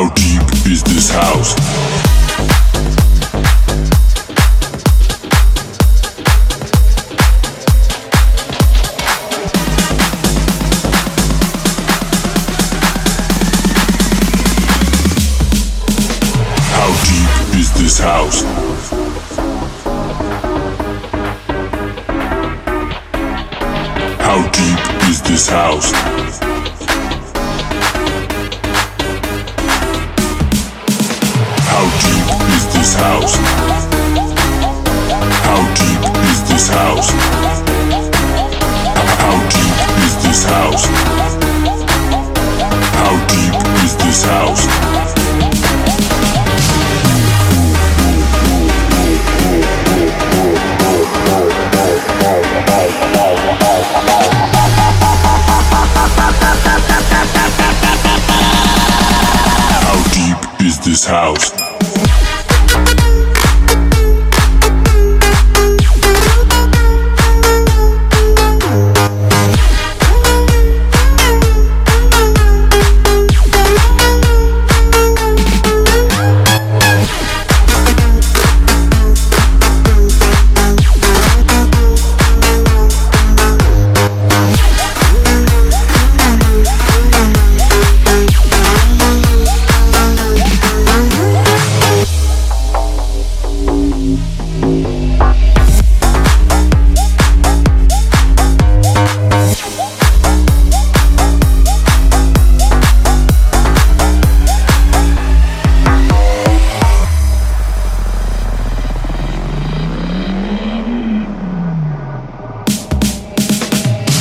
How deep is this house? How deep is this house? How deep is this house? How deep is this house? This house?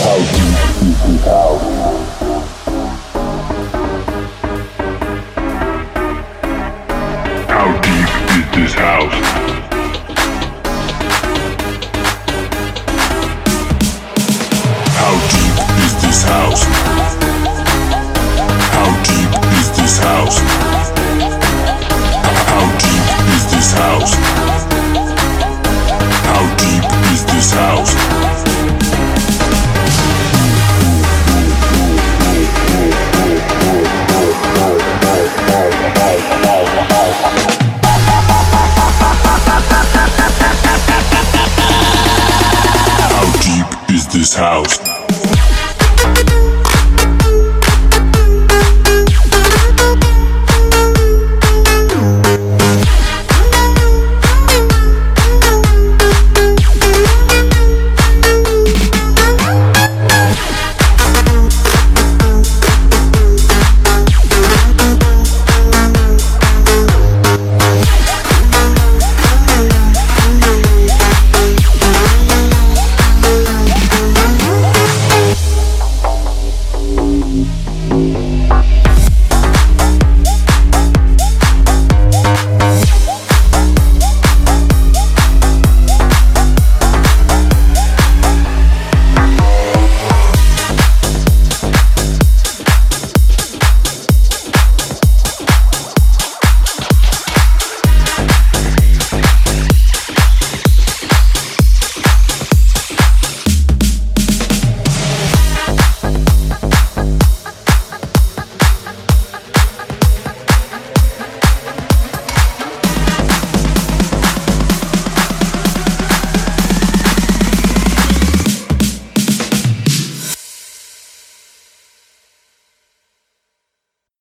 How deep is this house? This house?